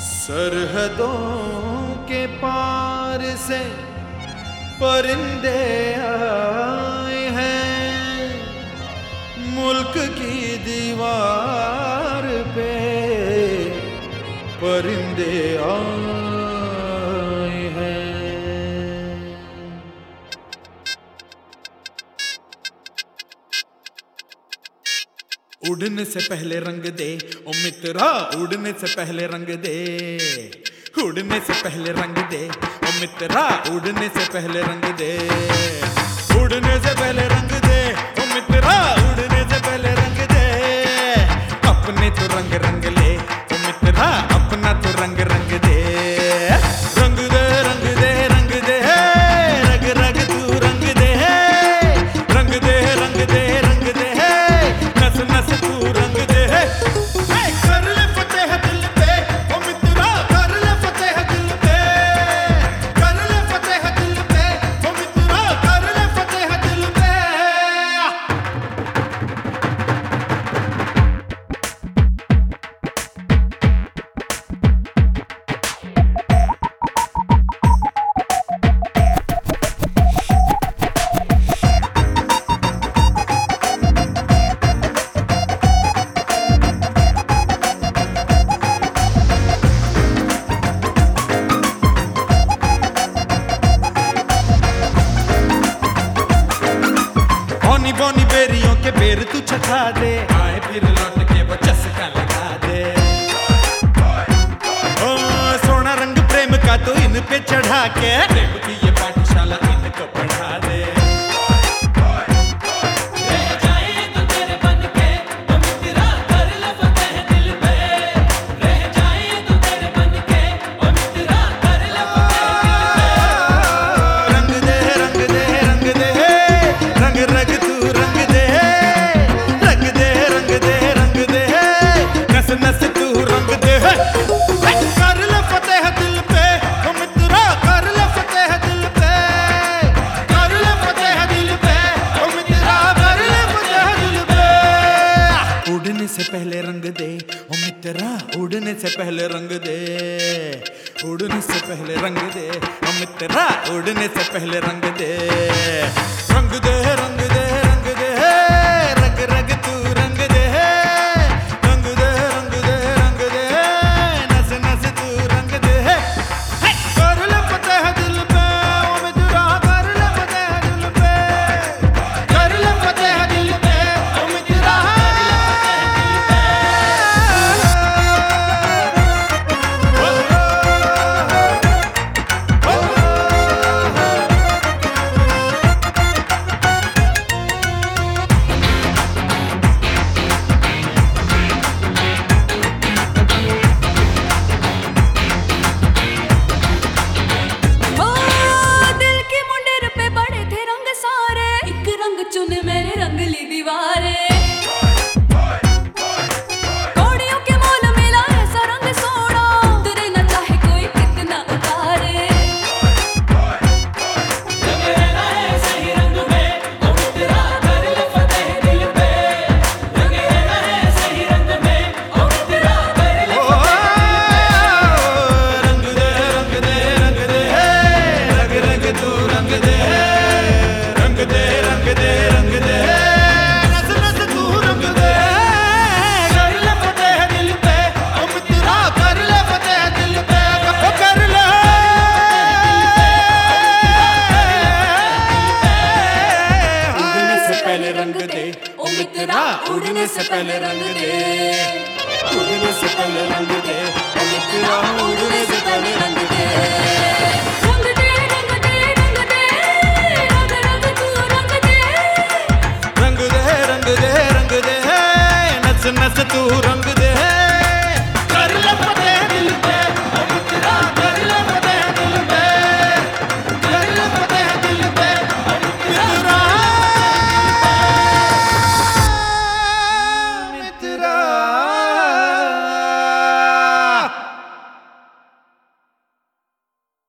सरहदों के पार से परिंदे आए हैं। मुल्क की दीवार पे परिंदे आए उड़ने से पहले रंग दे। ओ मित्रा, उड़ने से पहले रंग दे। उड़ने से पहले रंग दे। ओ मित्रा, उड़ने से पहले रंग दे। उड़ने से पहले रंग दे। ओ मित्रा, उड़ने से पहले रंग दे। अपने तो रंग रंग ले। ओ मित्रा, अपना तो बौनी बोनी बेरियों के बेर तू छठा दे। आए फिर लौट के वो चस्का लगा दे। ओ, सोना रंग प्रेम का तो इन पे चढ़ा के। प्रेम की पहले रंग दे, उड़ने से पहले रंग दे हम तेरा उड़ने से पहले रंग दे रंग दे रंग दे रंग दे से पहले रंग दे उड़ने से पहले रंग दे ओ मित्रा उड़ने से पहले रंग दे